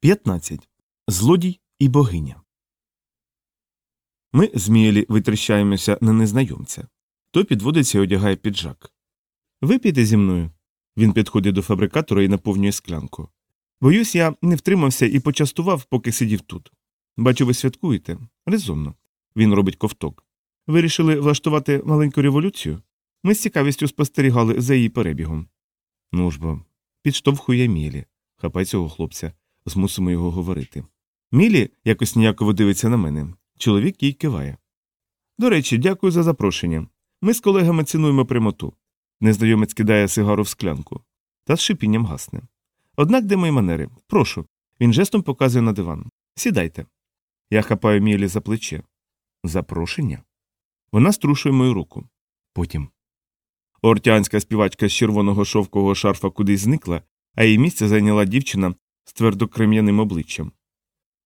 15. Злодій і богиня. Ми з Мієлі витріщаємося на незнайомця. Той підводиться і одягає піджак. Випійте зі мною. Він підходить до фабрикатора і наповнює склянку. Боюсь, я не втримався і почастував, поки сидів тут. Бачу, ви святкуєте. Резонно. Він робить ковток. Вирішили влаштувати маленьку революцію. Ми з цікавістю спостерігали за її перебігом. Ну ж бо, підштовхує Мілі. Хапай цього хлопця, змусимо його говорити. Мілі якось ніяково дивиться на мене. Чоловік їй киває. До речі, дякую за запрошення. Ми з колегами цінуємо прямоту. Незнайомець кидає сигару в склянку та з шипінням гасне. Однак де мої манери? Прошу. Він жестом показує на диван. Сідайте. Я хапаю Мілі за плече. Запрошення? Вона струшує мою руку. Потім. Ортянська співачка з червоного шовкового шарфа кудись зникла, а її місце зайняла дівчина з твердокрем'яним обличчям.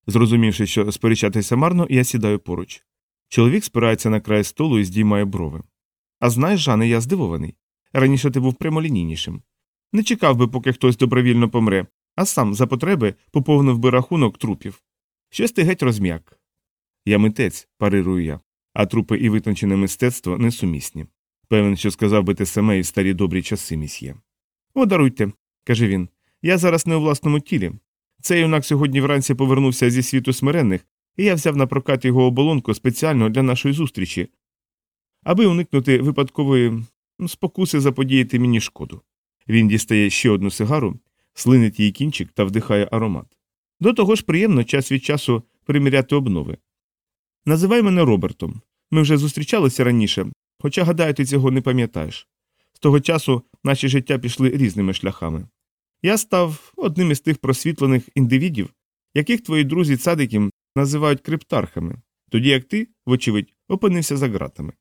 Зрозумівши, що сперечатися марно, я сідаю поруч. Чоловік спирається на край столу і здіймає брови. А знаєш, Жане, я здивований. Раніше ти був прямолінійнішим. Не чекав би, поки хтось добровільно помре, а сам за потреби поповнив би рахунок трупів. Щось ти геть розм'як. Я митець, парирую я, а трупи і витончене мистецтво несумісні. Певен, що сказав би те саме і старі добрі часи місьє. О, даруйте, каже він. Я зараз не у власному тілі. Цей юнак сьогодні вранці повернувся зі світу смиренних, і я взяв на прокат його оболонку спеціально для нашої зустрічі, аби уникнути випадкової спокуси заподіяти мені шкоду. Він дістає ще одну сигару, слинить її кінчик та вдихає аромат. До того ж приємно час від часу приміряти обнови. Називай мене Робертом. Ми вже зустрічалися раніше, хоча, гадаю, ти цього не пам'ятаєш. З того часу наші життя пішли різними шляхами. Я став одним із тих просвітлених індивідів, яких твої друзі цадиків називають криптархами, тоді як ти, вочевидь, опинився за ґратами.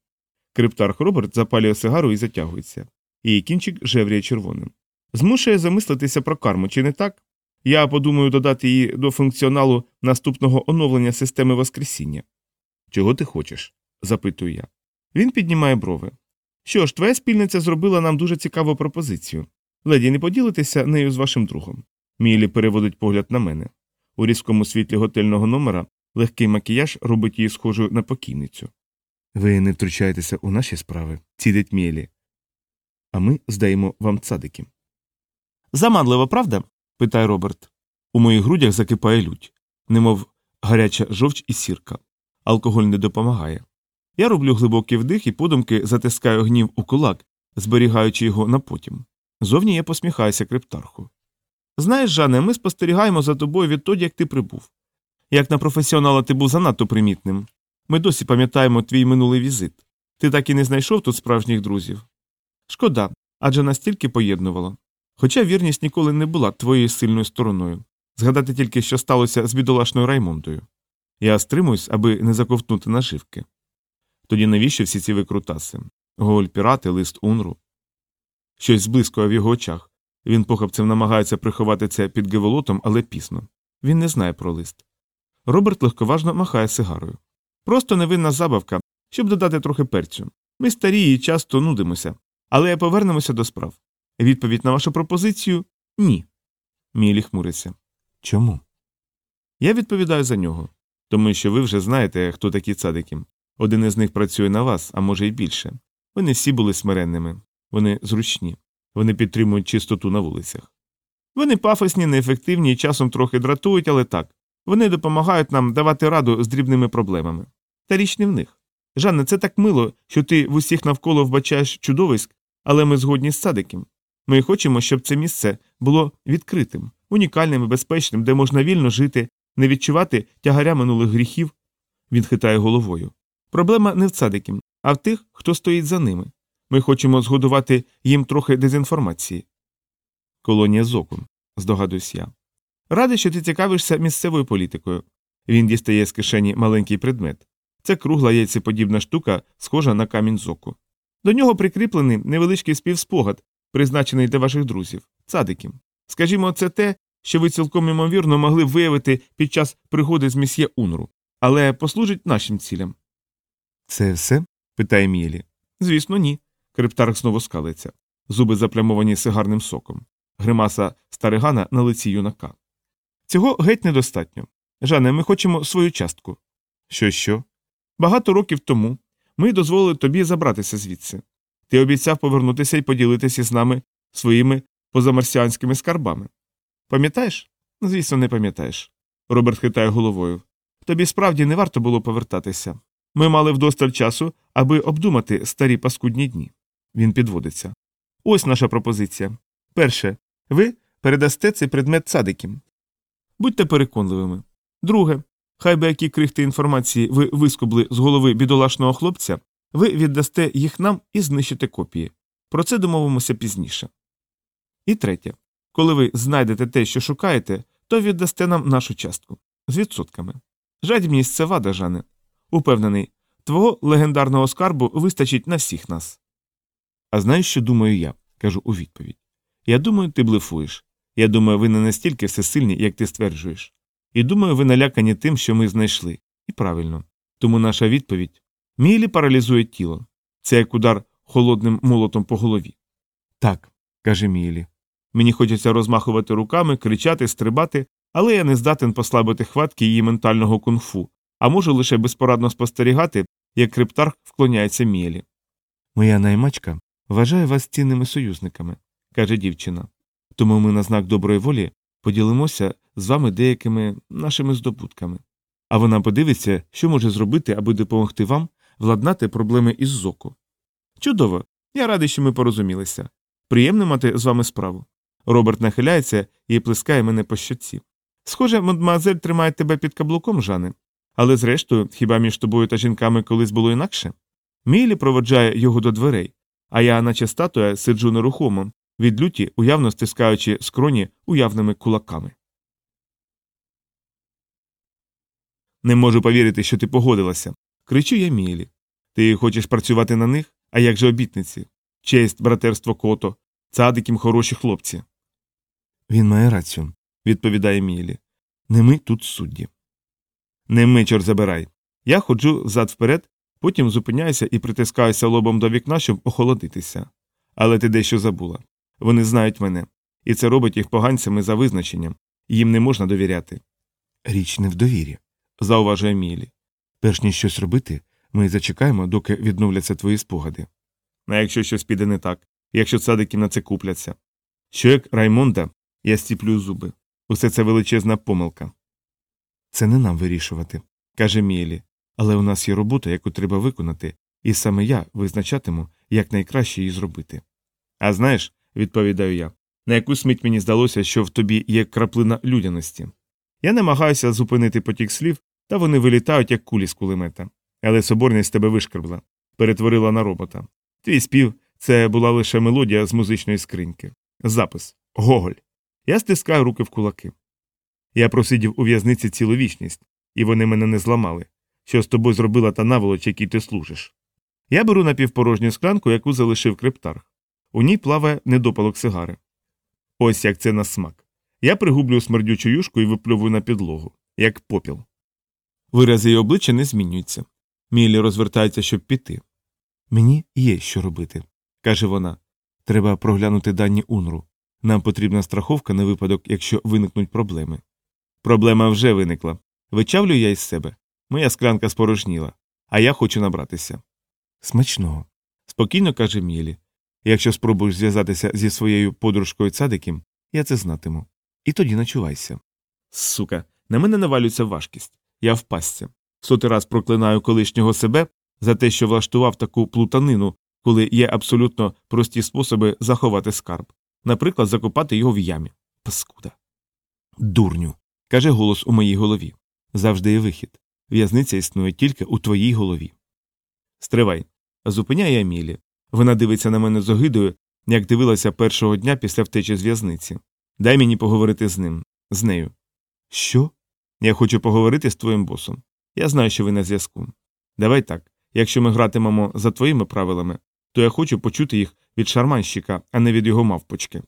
Криптарх Роберт запалює сигару і затягується. Її кінчик жевріє червоним. Змушує замислитися про карму, чи не так? Я подумаю додати її до функціоналу наступного оновлення системи Воскресіння. Чого ти хочеш? запитую я. Він піднімає брови. Що ж, твоя спільниця зробила нам дуже цікаву пропозицію. Леді, не поділитеся нею з вашим другом. Мілі переводить погляд на мене. У різкому світлі готельного номера легкий макіяж робить її схожою на покійницю. Ви не втручаєтеся у наші справи, цідить Мілі. А ми здаємо вам цадики. Заманливо, правда? питає Роберт. У моїх грудях закипає лють, немов гаряча жовч і сірка. Алкоголь не допомагає. Я роблю глибокий вдих і подумки затискаю гнів у кулак, зберігаючи його на потім. Зовні я посміхаюся криптарху. Знаєш, Жане, ми спостерігаємо за тобою відтоді, як ти прибув. Як на професіонала ти був занадто примітним. Ми досі пам'ятаємо твій минулий візит. Ти так і не знайшов тут справжніх друзів. Шкода, адже настільки поєднувало. Хоча вірність ніколи не була твоєю сильною стороною. Згадати тільки, що сталося з бідолашною Раймондою. Я стримуюсь, аби не заковтнути наживки. Тоді навіщо всі ці викрутаси? Гоголь пірати, лист унру. Щось зблискує в його очах. Він похапцем намагається приховати це під геволотом, але пісно. Він не знає про лист. Роберт легковажно махає сигарою. Просто невинна забавка, щоб додати трохи перцю. Ми старі і часто нудимося, але повернемося до справ. Відповідь на вашу пропозицію ні. Мілі хмуриться. Чому? Я відповідаю за нього, тому що ви вже знаєте, хто такі цадики. Один із них працює на вас, а може й більше. Вони всі були смиренними, вони зручні, вони підтримують чистоту на вулицях. Вони пафосні, неефективні і часом трохи дратують, але так. Вони допомагають нам давати раду з дрібними проблемами. Та річ не в них. Жанне, це так мило, що ти в усіх навколо вбачаєш чудовиськ, але ми згодні з садиком. Ми хочемо, щоб це місце було відкритим, унікальним і безпечним, де можна вільно жити, не відчувати тягаря минулих гріхів. Він хитає головою. Проблема не в цадикім, а в тих, хто стоїть за ними. Ми хочемо згодувати їм трохи дезінформації. Колонія зоку, здогадуюсь я. Радий, що ти цікавишся місцевою політикою. Він дістає з кишені маленький предмет. Це кругла яйцеподібна штука, схожа на камінь зоку. До нього прикріплений невеличкий співспогад, призначений для ваших друзів, цадиків. Скажімо, це те, що ви цілком імовірно могли б виявити під час пригоди з місьє Унру, але послужить нашим цілям. Це все? питає Мілі. Звісно, ні. Криптарх знову скалиться. Зуби заплямовані сигарним соком. Гримаса старигана на лиці юнака. Цього геть недостатньо. Жане, ми хочемо свою частку. Що, що? Багато років тому ми дозволили тобі забратися звідси. Ти обіцяв повернутися і поділитися з нами своїми позамарсіанськими скарбами. Пам'ятаєш? Звісно, не пам'ятаєш. Роберт хитає головою. Тобі справді не варто було повертатися. Ми мали вдосталь часу, аби обдумати старі паскудні дні. Він підводиться. Ось наша пропозиція. Перше, ви передасте цей предмет цадикім. Будьте переконливими. Друге, хай би які крихти інформації ви вискобли з голови бідолашного хлопця, ви віддасте їх нам і знищите копії. Про це домовимося пізніше. І третє. Коли ви знайдете те, що шукаєте, то віддасте нам нашу частку з відсотками. Жадібність це вада, Жане. Упевнений, твого легендарного скарбу вистачить на всіх нас. А знаєш, що думаю я? кажу у відповідь. Я думаю, ти блефуєш. Я думаю, ви не настільки всесильні, як ти стверджуєш. І думаю, ви налякані тим, що ми знайшли. І правильно. Тому наша відповідь Мілі паралізує тіло. Це як удар холодним молотом по голові. Так, каже Мілі. Мені хочеться розмахувати руками, кричати, стрибати, але я не здатен послабити хватки її ментального кунг-фу, а можу лише безпорадно спостерігати, як криптарх вклоняється Мілі. Моя наймачка вважає вас цінними союзниками, каже дівчина. Тому ми на знак доброї волі поділимося з вами деякими нашими здобутками. А вона подивиться, що може зробити, аби допомогти вам владнати проблеми із зоку. Чудово, я радий, що ми порозумілися. Приємно мати з вами справу. Роберт нахиляється і плескає мене по щоці. Схоже, мадмуазель тримає тебе під каблуком, Жане. Але зрештою, хіба між тобою та жінками колись було інакше? Мілі проводжає його до дверей, а я, наче статуя, сиджу нерухомо, від люті, уявно стискаючи скроні уявними кулаками. Не можу повірити, що ти погодилася. Кричу я Мілі. Ти хочеш працювати на них? А як же обітниці? Честь, братерство кото, цадикім хороші хлопці. Він має рацію, відповідає Мілі. Не ми тут судді. Не ми, чор забирай. Я ходжу зад вперед, потім зупиняюся і притискаюся лобом до вікна, щоб охолодитися. Але ти дещо забула. Вони знають мене, і це робить їх поганцями за визначенням, їм не можна довіряти. Річ не в довірі, зауважує Мілі. Перш ніж щось робити, ми зачекаємо, доки відновляться твої спогади. А якщо щось піде не так, якщо цадики на це купляться. Що як Раймонда, я стіплю зуби. Усе це величезна помилка. Це не нам вирішувати, каже Мілі. Але у нас є робота, яку треба виконати, і саме я визначатиму, як найкраще її зробити. А знаєш, відповідаю я, на якусь мить мені здалося, що в тобі є краплина людяності. Я намагаюся зупинити потік слів, та вони вилітають, як кулі з кулемета. Але соборність тебе вишкребла, перетворила на робота. Твій спів це була лише мелодія з музичної скриньки. Запис Гоголь. Я стискаю руки в кулаки. Я просидів у в'язниці цілу вічність, і вони мене не зламали. Що з тобою зробила та наволоч, якій ти служиш. Я беру напівпорожню склянку, яку залишив криптарх. У ній плаває недопалок сигари. Ось як це на смак. Я пригублю смердючу юшку і випльовую на підлогу, як попіл. Вирази її обличчя не змінюються. Мілі розвертається, щоб піти. Мені є що робити, каже вона. Треба проглянути дані Унру. Нам потрібна страховка на випадок, якщо виникнуть проблеми. Проблема вже виникла. Вичавлю я із себе. Моя склянка спорожніла, а я хочу набратися. Смачного. спокійно каже Мілі. Якщо спробуєш зв'язатися зі своєю подружкою цадиком, я це знатиму. І тоді начувайся. Сука, на мене навалюється важкість. Я впасться. Сотий раз проклинаю колишнього себе за те, що влаштував таку плутанину, коли є абсолютно прості способи заховати скарб, наприклад, закопати його в ямі. Паскуда. Дурню. каже голос у моїй голові. Завжди є вихід. В'язниця існує тільки у твоїй голові. Стривай. Зупиняє Емілі. Вона дивиться на мене з огидою, як дивилася першого дня після втечі з в'язниці. Дай мені поговорити з ним, з нею. Що? Я хочу поговорити з твоїм босом. Я знаю, що ви на зв'язку. Давай так. Якщо ми гратимемо за твоїми правилами, то я хочу почути їх від шарманщика, а не від його мавпочки.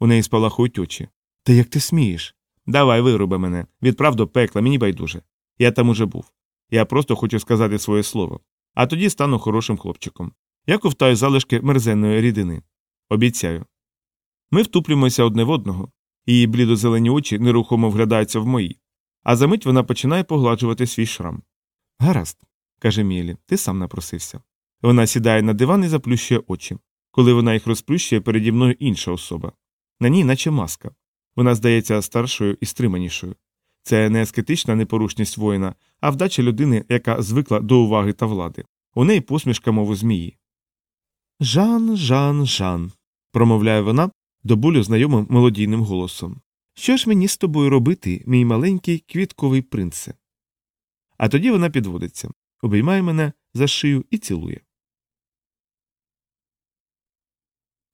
У неї спалахують очі. Та як ти смієш? Давай, вируби мене, відправ до пекла, мені байдуже. Я там уже був. Я просто хочу сказати своє слово. А тоді стану хорошим хлопчиком. Я ковтаю залишки мерзенної рідини. Обіцяю. Ми втуплюємося одне в одного. Її блідо-зелені очі нерухомо вглядаються в мої, а за мить вона починає погладжувати свій шрам. Гаразд, каже Мілі, ти сам напросився. Вона сідає на диван і заплющує очі. Коли вона їх розплющує, переді мною інша особа. На ній, наче маска. Вона здається старшою і стриманішою. Це не ескетична непорушність воїна, а вдача людини, яка звикла до уваги та влади. У неї посмішка, мов у змії. Жан, Жан, Жан, промовляє вона до болю знайомим мелодійним голосом. Що ж мені з тобою робити, мій маленький квітковий принце? А тоді вона підводиться, обіймає мене за шию і цілує.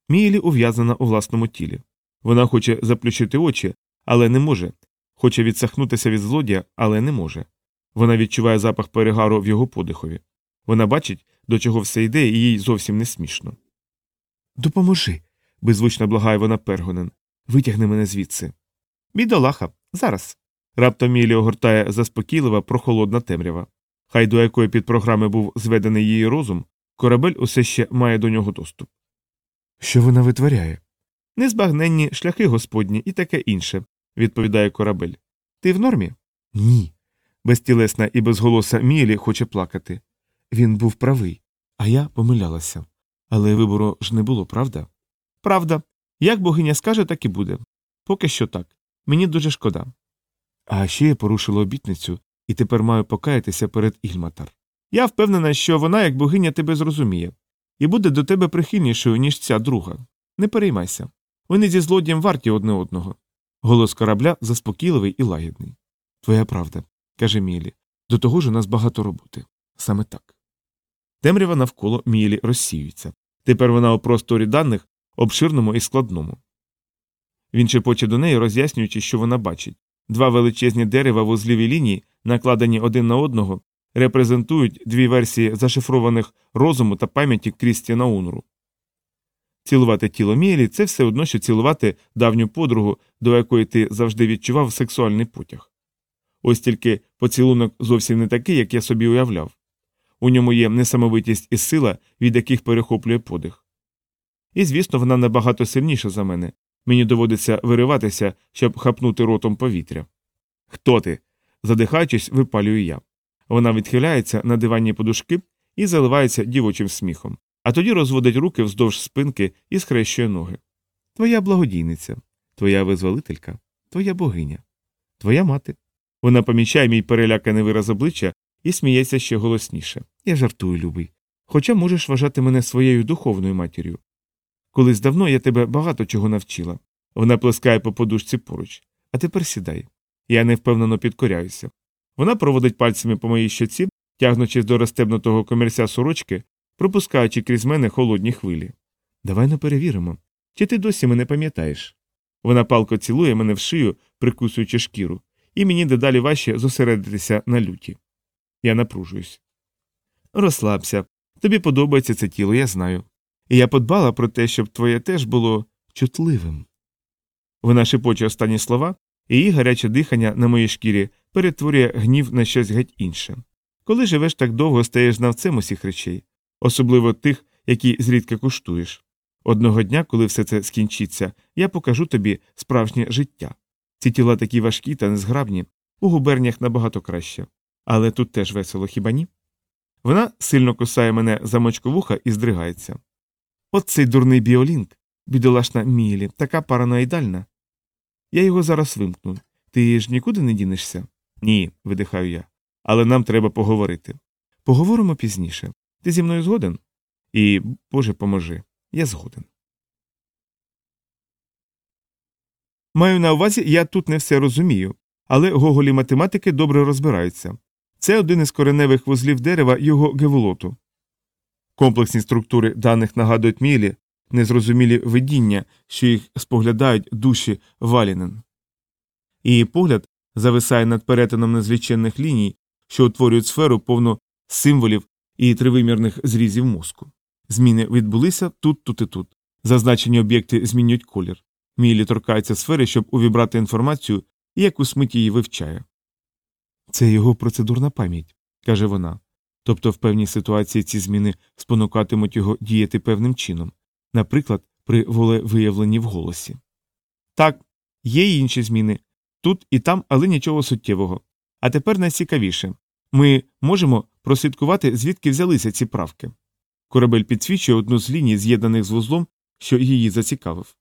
Мієлі ув'язана у власному тілі. Вона хоче заплющити очі, але не може, хоче відсахнутися від злодія, але не може. Вона відчуває запах перегару в його подихові. Вона бачить, до чого все йде, і їй зовсім не смішно. Допоможи. беззвучно благає вона Пергонен. Витягни мене звідси. Бідолаха, зараз. Раптом Мілі огортає заспокійлива, прохолодна темрява. Хай до якої під програми був зведений її розум, корабель усе ще має до нього доступ. Що вона витворяє? Незбагненні шляхи господні і таке інше, відповідає корабель. Ти в нормі? Ні. Безтілесна і безголоса Мілі хоче плакати. Він був правий, а я помилялася. Але вибору ж не було, правда? Правда. Як богиня скаже, так і буде. Поки що так. Мені дуже шкода. А ще я порушила обітницю і тепер маю покаятися перед Ільматар. Я впевнена, що вона, як богиня, тебе зрозуміє, і буде до тебе прихильнішою, ніж ця друга. Не переймайся. Вони зі злодієм варті одне одного. Голос корабля заспокійливий і лагідний. Твоя правда, каже Мілі. До того ж у нас багато роботи. Саме так. Темрява навколо Мілі розсіюється. Тепер вона у просторі даних, обширному і складному. Він шепоче до неї, роз'яснюючи, що вона бачить. Два величезні дерева в узлівій лінії, накладені один на одного, репрезентують дві версії зашифрованих розуму та пам'яті Крістіна Унру. Цілувати тіло Мілі це все одно, що цілувати давню подругу, до якої ти завжди відчував сексуальний потяг. Ось тільки поцілунок зовсім не такий, як я собі уявляв. У ньому є несамовитість і сила, від яких перехоплює подих. І, звісно, вона набагато сильніша за мене. Мені доводиться вириватися, щоб хапнути ротом повітря. Хто ти? задихаючись, випалюю я. Вона відхиляється на диванні подушки і заливається дівочим сміхом, а тоді розводить руки вздовж спинки і схрещує ноги. Твоя благодійниця, твоя визволителька, твоя богиня, твоя мати. Вона помічає мій переляканий вираз обличчя і сміється ще голосніше. Я жартую, любий. Хоча можеш вважати мене своєю духовною матір'ю. Колись давно я тебе багато чого навчила. Вона плескає по подушці поруч. А тепер сідай. Я невпевнено підкоряюся. Вона проводить пальцями по моїй щоці, тягнучись до розстебнутого комірця сорочки, пропускаючи крізь мене холодні хвилі. Давай не перевіримо. Чи ти досі мене пам'ятаєш? Вона палко цілує мене в шию, прикусуючи шкіру, і мені дедалі важче зосередитися на люті. Я напружуюсь. Розслабся. Тобі подобається це тіло, я знаю. І я подбала про те, щоб твоє теж було чутливим. Вона шепоче останні слова, і її гаряче дихання на моїй шкірі перетворює гнів на щось геть інше. Коли живеш так довго, стаєш знавцем усіх речей, особливо тих, які зрідка куштуєш. Одного дня, коли все це скінчиться, я покажу тобі справжнє життя. Ці тіла такі важкі та незграбні, у губерніях набагато краще. Але тут теж весело хіба ні? Вона сильно кусає мене за мочку вуха і здригається. От цей дурний біолінк, бідолашна Мілі, така параноїдальна. Я його зараз вимкну. Ти ж нікуди не дінешся? Ні, видихаю я. Але нам треба поговорити. Поговоримо пізніше. Ти зі мною згоден? І, Боже, поможи, я згоден. Маю на увазі, я тут не все розумію, але гоголі математики добре розбираються. Це один із кореневих вузлів дерева його геволоту. Комплексні структури даних нагадують мілі, незрозумілі видіння, що їх споглядають душі Валінен. Її погляд зависає над перетином незвичайних ліній, що утворюють сферу повну символів і тривимірних зрізів мозку. Зміни відбулися тут, тут і тут. Зазначені об'єкти змінюють колір. Мілі торкається сфери, щоб увібрати інформацію і якусь мить її вивчає. Це його процедурна пам'ять, каже вона. Тобто в певній ситуації ці зміни спонукатимуть його діяти певним чином, наприклад, при волевиявленні в голосі. Так, Є й інші зміни тут і там, але нічого суттєвого. А тепер найцікавіше ми можемо прослідкувати, звідки взялися ці правки. Корабель підсвічує одну з ліній, з'єднаних з вузлом, що її зацікавив.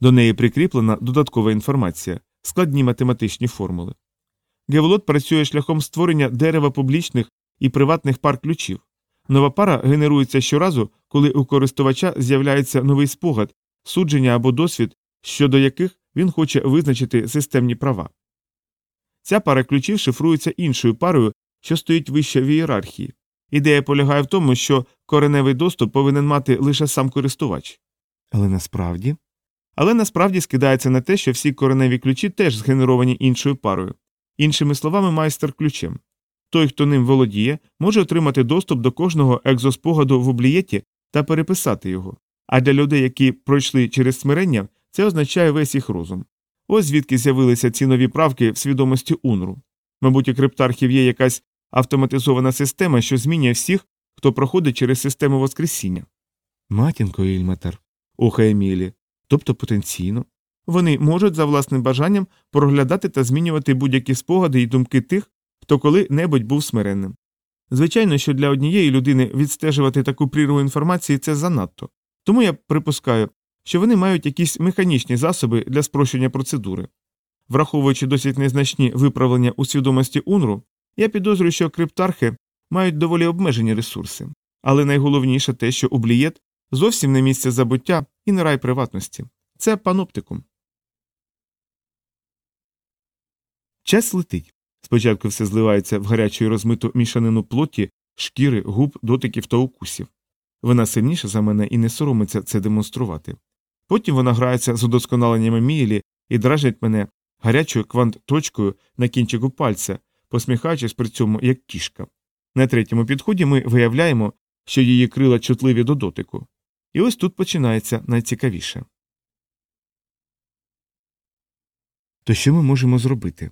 До неї прикріплена додаткова інформація, складні математичні формули. Геволот працює шляхом створення дерева публічних і приватних пар ключів. Нова пара генерується щоразу, коли у користувача з'являється новий спогад, судження або досвід, щодо яких він хоче визначити системні права. Ця пара ключів шифрується іншою парою, що стоїть вище в ієрархії. Ідея полягає в тому, що кореневий доступ повинен мати лише сам користувач. Але насправді. Але насправді скидається на те, що всі кореневі ключі теж згенеровані іншою парою. Іншими словами, майстер ключем. Той, хто ним володіє, може отримати доступ до кожного екзоспогаду в облієті та переписати його. А для людей, які пройшли через смирення, це означає весь їх розум. Ось звідки з'явилися ці нові правки в свідомості Унру. Мабуть, у криптархів є якась автоматизована система, що змінює всіх, хто проходить через систему Воскресіння. Матінко Ільматер, охає Мілі, тобто потенційно. Вони можуть за власним бажанням проглядати та змінювати будь-які спогади і думки тих, хто коли-небудь був смиренним. Звичайно, що для однієї людини відстежувати таку прірву інформації це занадто, тому я припускаю, що вони мають якісь механічні засоби для спрощення процедури. Враховуючи досить незначні виправлення у свідомості Унру, я підозрюю, що криптархи мають доволі обмежені ресурси, але найголовніше те, що облієт зовсім не місце забуття і не рай приватності. Це паноптикум. Час летить. Спочатку все зливається в гарячу і розмиту мішанину плоті, шкіри, губ, дотиків та укусів. Вона сильніша за мене і не соромиться це демонструвати. Потім вона грається з удосконаленнями мієлі і дражить мене гарячою квант-точкою на кінчику пальця, посміхаючись при цьому як кішка. На третьому підході ми виявляємо, що її крила чутливі до дотику. І ось тут починається найцікавіше. То що ми можемо зробити?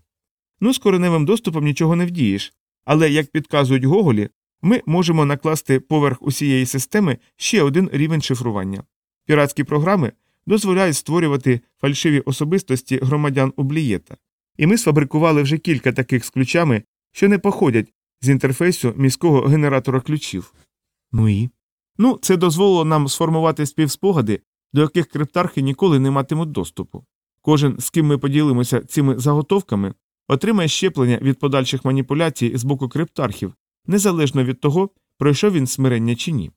Ну, з кореневим доступом нічого не вдієш, але, як підказують Гоголі, ми можемо накласти поверх усієї системи ще один рівень шифрування. Піратські програми дозволяють створювати фальшиві особистості громадян Ублієта, і ми сфабрикували вже кілька таких з ключами, що не походять з інтерфейсу міського генератора ключів. Ну і? Ну, це дозволило нам сформувати співспогади, до яких криптархи ніколи не матимуть доступу. Кожен, з ким ми поділимося цими заготовками, отримає щеплення від подальших маніпуляцій з боку криптархів, незалежно від того, пройшов він смирення чи ні.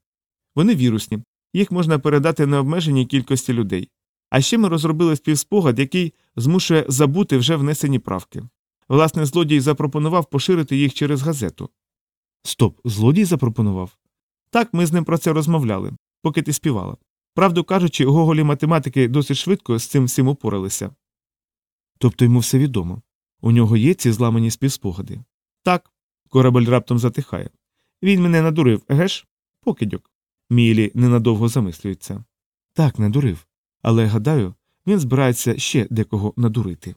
Вони вірусні, їх можна передати необмеженій кількості людей. А ще ми розробили співспогад, який змушує забути вже внесені правки. Власне, злодій запропонував поширити їх через газету. Стоп, злодій запропонував? Так, ми з ним про це розмовляли, поки ти співала. Правду кажучи, гоголі математики досить швидко з цим всім упоралися. Тобто йому все відомо. У нього є ці зламані співспогади. Так, корабель раптом затихає. Він мене надурив, геш? Покидьок. Мілі ненадовго замислюється. Так, надурив. Але гадаю, він збирається ще декого надурити.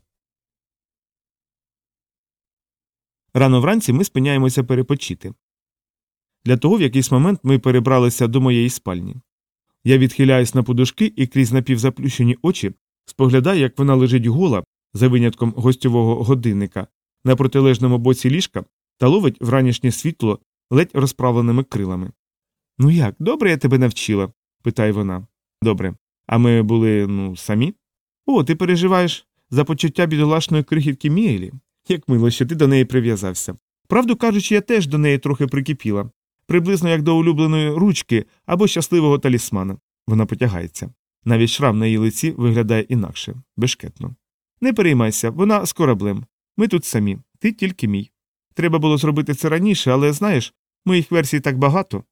Рано вранці ми спиняємося перепочити. Для того в якийсь момент ми перебралися до моєї спальні. Я відхиляюсь на подушки і крізь напівзаплющені очі споглядаю, як вона лежить гола, за винятком гостьового годинника, на протилежному боці ліжка та ловить вранішнє світло ледь розправленими крилами. Ну як, добре я тебе навчила? питає вона. Добре. А ми були, ну, самі? О, ти переживаєш за почуття бідолашної крихітки Міелі? Як мило, що ти до неї прив'язався. Правду кажучи, я теж до неї трохи прикипіла, приблизно як до улюбленої ручки або щасливого талісмана. Вона потягається. Навіть шрам на її лиці виглядає інакше, бешкетно. Не переймайся, вона з кораблем. Ми тут самі, ти тільки мій. Треба було зробити це раніше, але знаєш, моїх версій так багато.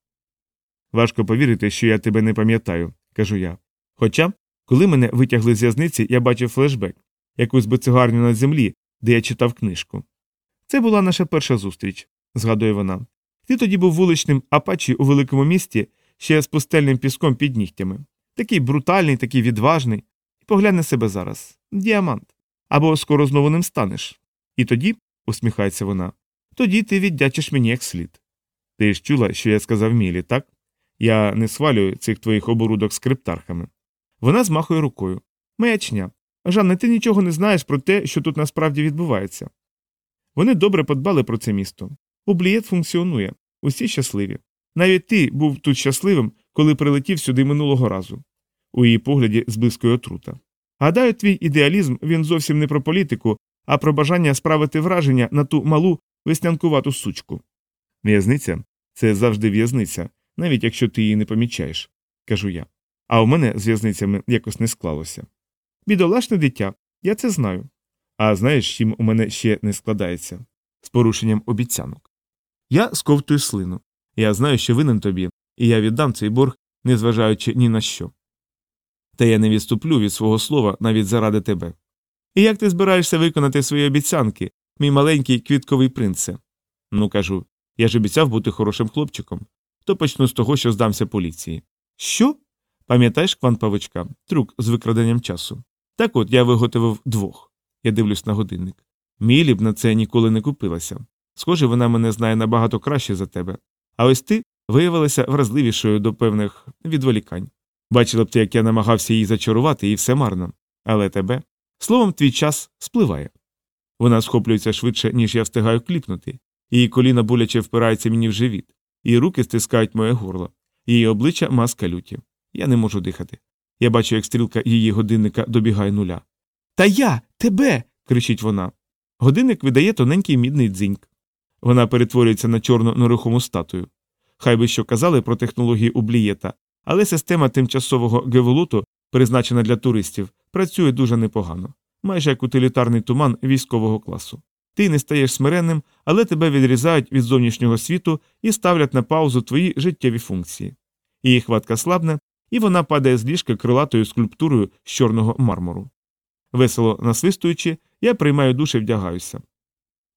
Важко повірити, що я тебе не пам'ятаю, кажу я. Хоча, коли мене витягли з в'язниці, я бачив флешбек, якусь бицигарню на землі, де я читав книжку. Це була наша перша зустріч, згадує вона. Ти тоді був вуличним апачі у великому місті ще з пустельним піском під нігтями. Такий брутальний, такий відважний. Поглянь на себе зараз. Діамант. Або скоро знову ним станеш. І тоді, усміхається вона, тоді ти віддячиш мені як слід. Ти ж чула, що я сказав Мілі, так? Я не схвалюю цих твоїх оборудок з криптархами. Вона змахує рукою. Маячня. Жанне, ти нічого не знаєш про те, що тут насправді відбувається. Вони добре подбали про це місто. Облієт функціонує, усі щасливі. Навіть ти був тут щасливим, коли прилетів сюди минулого разу. У її погляді зблискує отрута. Гадаю, твій ідеалізм він зовсім не про політику, а про бажання справити враження на ту малу веснянкувату сучку. В'язниця це завжди в'язниця, навіть якщо ти її не помічаєш, кажу я. А у мене з в'язницями якось не склалося. Бідолашне дитя, я це знаю. А знаєш, чим у мене ще не складається? З порушенням обіцянок. Я сковтую слину. Я знаю, що винен тобі, і я віддам цей борг, незважаючи ні на що. Та я не відступлю від свого слова навіть заради тебе. І як ти збираєшся виконати свої обіцянки, мій маленький квітковий принце? Ну кажу, я ж обіцяв бути хорошим хлопчиком. То почну з того, що здамся поліції. Що? Пам'ятаєш кван павичка, трюк з викраденням часу? Так от я виготовив двох. Я дивлюсь на годинник. Мілі б на це ніколи не купилася. Схоже, вона мене знає набагато краще за тебе. А ось ти виявилася вразливішою до певних відволікань. Бачила б ти, як я намагався її зачарувати, і все марно. Але тебе. Словом, твій час спливає. Вона схоплюється швидше, ніж я встигаю кліпнути. Її коліна боляче впираються мені в живіт, її руки стискають моє горло, її обличчя маска люті. Я не можу дихати. Я бачу, як стрілка її годинника добігає нуля. Та я тебе. кричить вона. Годинник видає тоненький мідний дзиньк. Вона перетворюється на чорну нерухому статую. Хай би що казали про технології Ублієта, але система тимчасового геволуту, призначена для туристів, працює дуже непогано, майже як утилітарний туман військового класу. Ти не стаєш смиренним, але тебе відрізають від зовнішнього світу і ставлять на паузу твої життєві функції. Її хватка слабне, і вона падає з ліжка крилатою скульптурою з чорного мармуру. Весело насвистуючи, я приймаю душ і вдягаюся.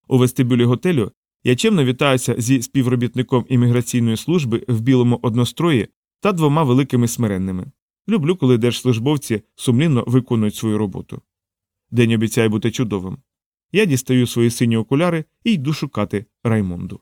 У вестибюлі готелю я чемно вітаюся зі співробітником імміграційної служби в білому однострої та двома великими смиренними. Люблю, коли держслужбовці сумлінно виконують свою роботу. День обіцяє бути чудовим. Я дістаю свої сині окуляри і йду шукати Раймонду.